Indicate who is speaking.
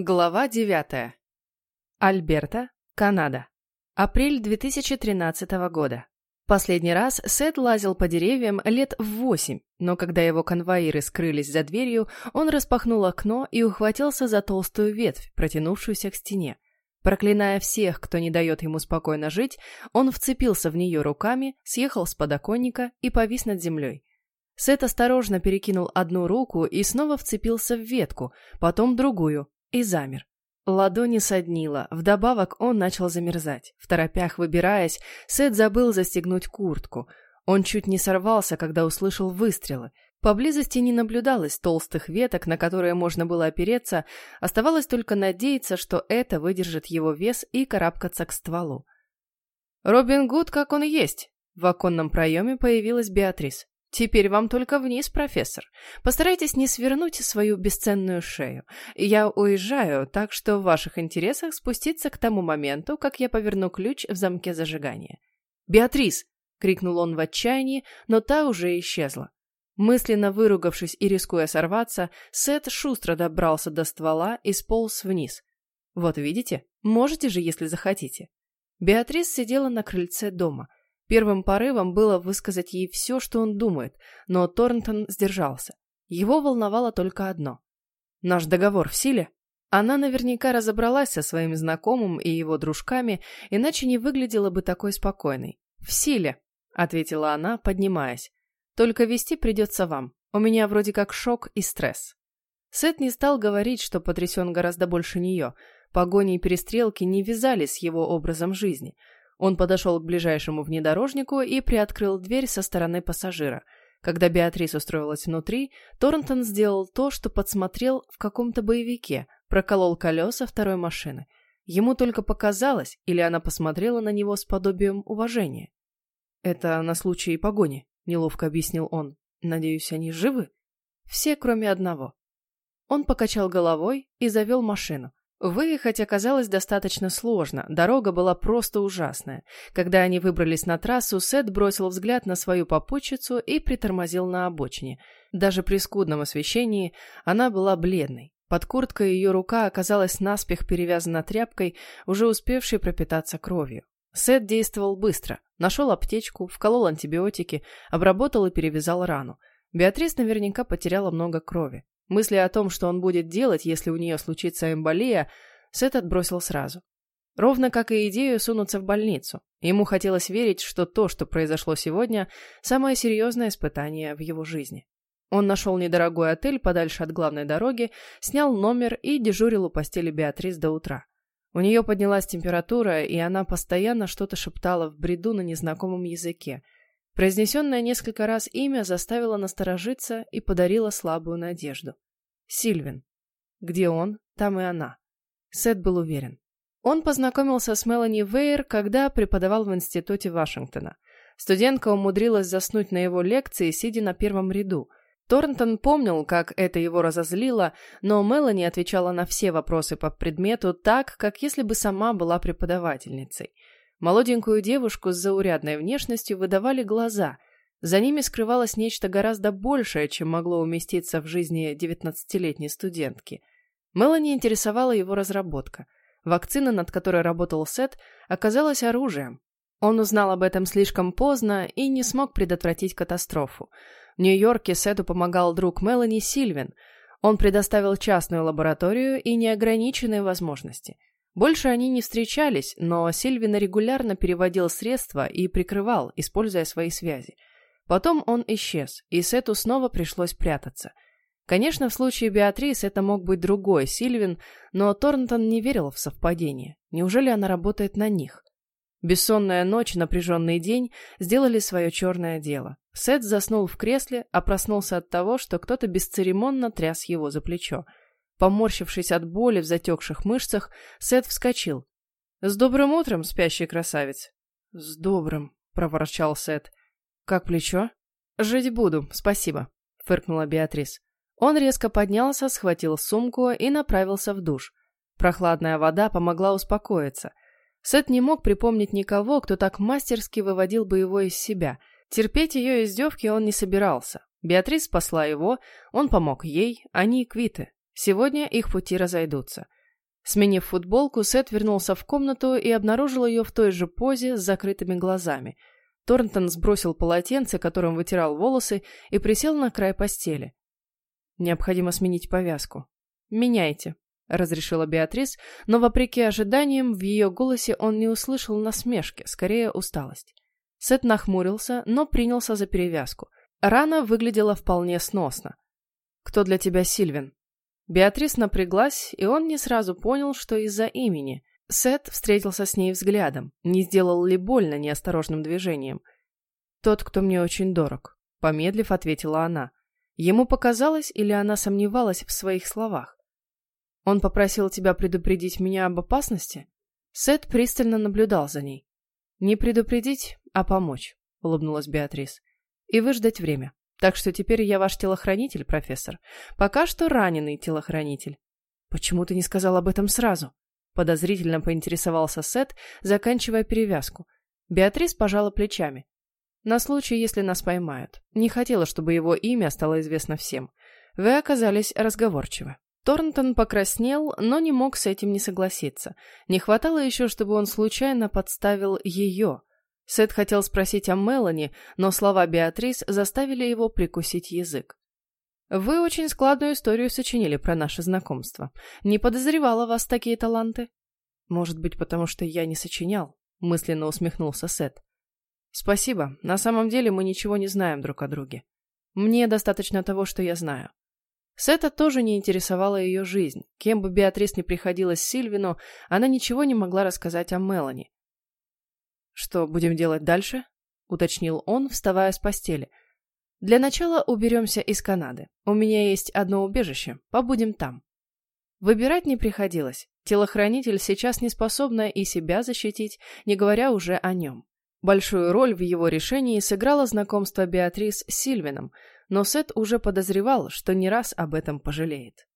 Speaker 1: Глава 9. Альберта, Канада. Апрель 2013 года. Последний раз Сет лазил по деревьям лет в восемь, но когда его конвоиры скрылись за дверью, он распахнул окно и ухватился за толстую ветвь, протянувшуюся к стене. Проклиная всех, кто не дает ему спокойно жить, он вцепился в нее руками, съехал с подоконника и повис над землей. Сет осторожно перекинул одну руку и снова вцепился в ветку, потом другую, и замер. Ладони соднило, вдобавок он начал замерзать. В торопях выбираясь, Сет забыл застегнуть куртку. Он чуть не сорвался, когда услышал выстрелы. Поблизости не наблюдалось толстых веток, на которые можно было опереться, оставалось только надеяться, что это выдержит его вес и карабкаться к стволу. «Робин Гуд, как он есть!» В оконном проеме появилась Беатрис. Теперь вам только вниз, профессор. Постарайтесь не свернуть свою бесценную шею. Я уезжаю, так что в ваших интересах спуститься к тому моменту, как я поверну ключ в замке зажигания. «Беатрис!» — крикнул он в отчаянии, но та уже исчезла. Мысленно выругавшись и рискуя сорваться, Сет шустро добрался до ствола и сполз вниз. Вот видите? Можете же, если захотите. Беатрис сидела на крыльце дома — Первым порывом было высказать ей все, что он думает, но Торнтон сдержался. Его волновало только одно. «Наш договор в силе?» Она наверняка разобралась со своим знакомым и его дружками, иначе не выглядела бы такой спокойной. «В силе», — ответила она, поднимаясь. «Только вести придется вам. У меня вроде как шок и стресс». Сет не стал говорить, что потрясен гораздо больше нее. Погони и перестрелки не вязались с его образом жизни — он подошел к ближайшему внедорожнику и приоткрыл дверь со стороны пассажира. Когда Беатрис устроилась внутри, Торнтон сделал то, что подсмотрел в каком-то боевике, проколол колеса второй машины. Ему только показалось, или она посмотрела на него с подобием уважения. «Это на случай погони», — неловко объяснил он. «Надеюсь, они живы?» «Все, кроме одного». Он покачал головой и завел машину. Выехать оказалось достаточно сложно, дорога была просто ужасная. Когда они выбрались на трассу, Сет бросил взгляд на свою попутчицу и притормозил на обочине. Даже при скудном освещении она была бледной. Под курткой ее рука оказалась наспех перевязана тряпкой, уже успевшей пропитаться кровью. Сет действовал быстро. Нашел аптечку, вколол антибиотики, обработал и перевязал рану. Беатрис наверняка потеряла много крови. Мысли о том, что он будет делать, если у нее случится эмболия, Сет отбросил сразу. Ровно как и идею сунуться в больницу. Ему хотелось верить, что то, что произошло сегодня, самое серьезное испытание в его жизни. Он нашел недорогой отель подальше от главной дороги, снял номер и дежурил у постели Беатрис до утра. У нее поднялась температура, и она постоянно что-то шептала в бреду на незнакомом языке – Произнесенное несколько раз имя заставило насторожиться и подарило слабую надежду. Сильвин. Где он, там и она. Сет был уверен. Он познакомился с Мелани Вейер, когда преподавал в институте Вашингтона. Студентка умудрилась заснуть на его лекции, сидя на первом ряду. Торнтон помнил, как это его разозлило, но Мелани отвечала на все вопросы по предмету так, как если бы сама была преподавательницей – Молоденькую девушку с заурядной внешностью выдавали глаза. За ними скрывалось нечто гораздо большее, чем могло уместиться в жизни девятнадцатилетней студентки. Мелани интересовала его разработка. Вакцина, над которой работал Сет, оказалась оружием. Он узнал об этом слишком поздно и не смог предотвратить катастрофу. В Нью-Йорке Сету помогал друг Мелани Сильвин. Он предоставил частную лабораторию и неограниченные возможности – больше они не встречались, но Сильвин регулярно переводил средства и прикрывал, используя свои связи. Потом он исчез, и Сету снова пришлось прятаться. Конечно, в случае Беатрис это мог быть другой Сильвин, но Торнтон не верил в совпадение. Неужели она работает на них? Бессонная ночь, напряженный день сделали свое черное дело. Сет заснул в кресле, а проснулся от того, что кто-то бесцеремонно тряс его за плечо – Поморщившись от боли в затекших мышцах, Сет вскочил. «С добрым утром, спящий красавец!» «С добрым», — проворчал Сет. «Как плечо?» «Жить буду, спасибо», — фыркнула Беатрис. Он резко поднялся, схватил сумку и направился в душ. Прохладная вода помогла успокоиться. Сет не мог припомнить никого, кто так мастерски выводил бы его из себя. Терпеть ее издевки он не собирался. Беатрис спасла его, он помог ей, они квиты. Сегодня их пути разойдутся. Сменив футболку, Сет вернулся в комнату и обнаружил ее в той же позе с закрытыми глазами. Торнтон сбросил полотенце, которым вытирал волосы, и присел на край постели. «Необходимо сменить повязку». «Меняйте», — разрешила Беатрис, но, вопреки ожиданиям, в ее голосе он не услышал насмешки, скорее усталость. Сет нахмурился, но принялся за перевязку. Рана выглядела вполне сносно. «Кто для тебя Сильвин?» Беатрис напряглась, и он не сразу понял, что из-за имени. Сет встретился с ней взглядом, не сделал ли больно неосторожным движением. «Тот, кто мне очень дорог», — помедлив ответила она. Ему показалось, или она сомневалась в своих словах. «Он попросил тебя предупредить меня об опасности?» Сет пристально наблюдал за ней. «Не предупредить, а помочь», — улыбнулась Беатрис. «И выждать время. Так что теперь я ваш телохранитель, профессор. Пока что раненый телохранитель. Почему ты не сказал об этом сразу? Подозрительно поинтересовался Сет, заканчивая перевязку. Беатрис пожала плечами. На случай, если нас поймают. Не хотела, чтобы его имя стало известно всем. Вы оказались разговорчивы. Торнтон покраснел, но не мог с этим не согласиться. Не хватало еще, чтобы он случайно подставил ее. Сет хотел спросить о Мелани, но слова Беатрис заставили его прикусить язык. «Вы очень складную историю сочинили про наше знакомство. Не подозревала вас такие таланты?» «Может быть, потому что я не сочинял?» — мысленно усмехнулся Сет. «Спасибо. На самом деле мы ничего не знаем друг о друге. Мне достаточно того, что я знаю». Сета тоже не интересовала ее жизнь. Кем бы Беатрис ни приходилась Сильвину, она ничего не могла рассказать о Мелани. «Что будем делать дальше?» — уточнил он, вставая с постели. «Для начала уберемся из Канады. У меня есть одно убежище. Побудем там». Выбирать не приходилось. Телохранитель сейчас не способна и себя защитить, не говоря уже о нем. Большую роль в его решении сыграло знакомство Беатрис с Сильвином, но Сет уже подозревал, что не раз об этом пожалеет.